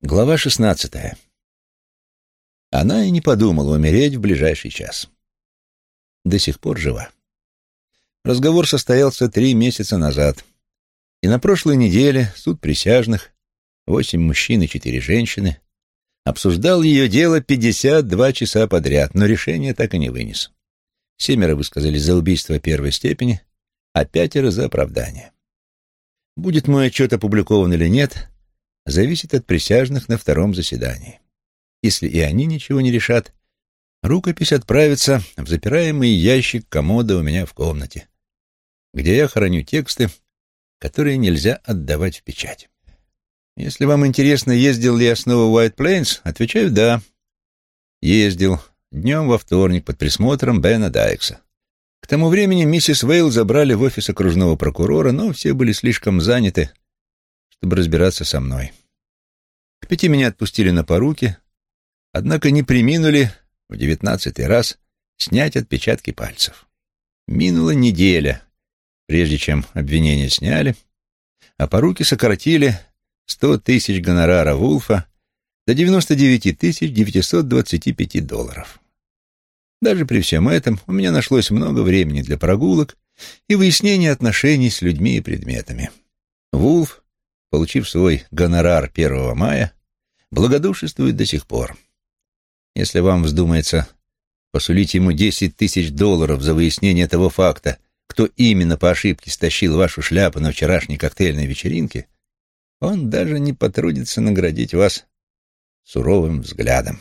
Глава шестнадцатая. Она и не подумала умереть в ближайший час. До сих пор жива. Разговор состоялся три месяца назад, и на прошлой неделе суд присяжных, восемь мужчин и четыре женщины, обсуждал ее дело 52 часа подряд, но решение так и не вынес. Семеро высказали за убийство первой степени, а пятеро за оправдание. Будет мой отчет опубликован или нет, зависит от присяжных на втором заседании. Если и они ничего не решат, рукопись отправится в запираемый ящик комода у меня в комнате, где я храню тексты, которые нельзя отдавать в печать. Если вам интересно, ездил ли я снова в Уайт Плейнс, отвечаю «да». Ездил днем во вторник под присмотром Бена Дайкса. К тому времени миссис Вейл забрали в офис окружного прокурора, но все были слишком заняты, чтобы разбираться со мной. К пяти меня отпустили на поруки, однако не приминули в девятнадцатый раз снять отпечатки пальцев. Минула неделя, прежде чем обвинения сняли, а поруки сократили сто тысяч гонорара Вулфа до девяносто девяти тысяч девятисот двадцати пяти долларов. Даже при всем этом у меня нашлось много времени для прогулок и выяснения отношений с людьми и предметами. Вулф получив свой гонорар 1 мая, благодушествует до сих пор. Если вам вздумается посулить ему 10 тысяч долларов за выяснение того факта, кто именно по ошибке стащил вашу шляпу на вчерашней коктейльной вечеринке, он даже не потрудится наградить вас суровым взглядом.